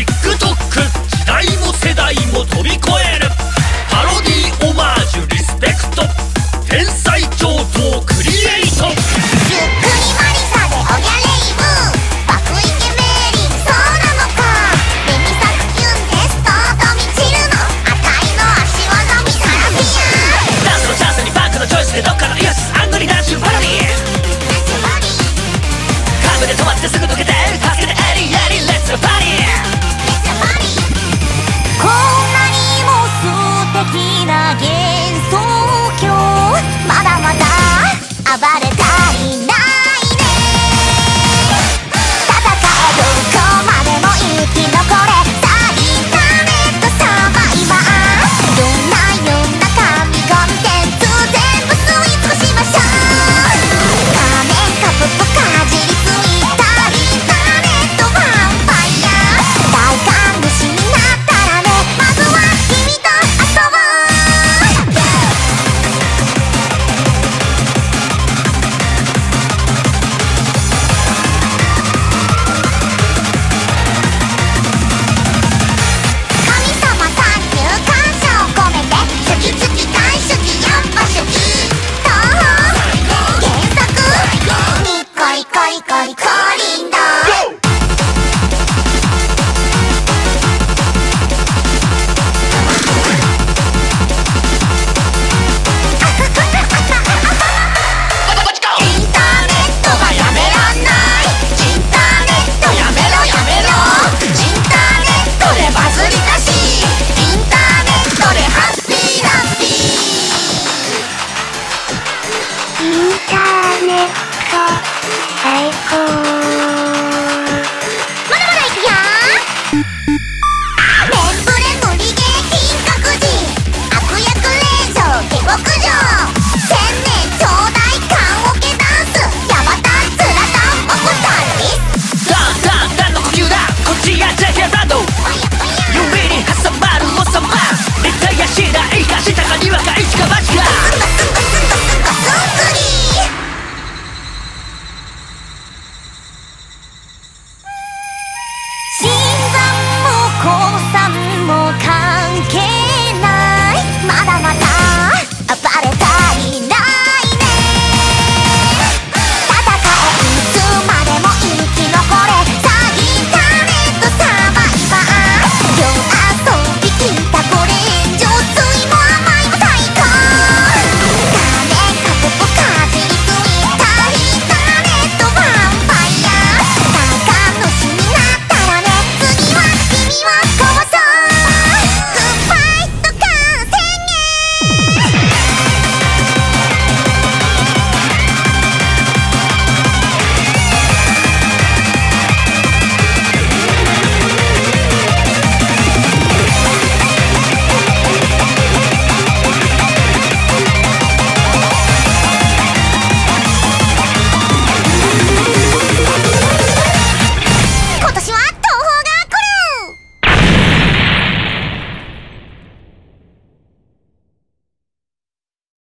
TikTok 降参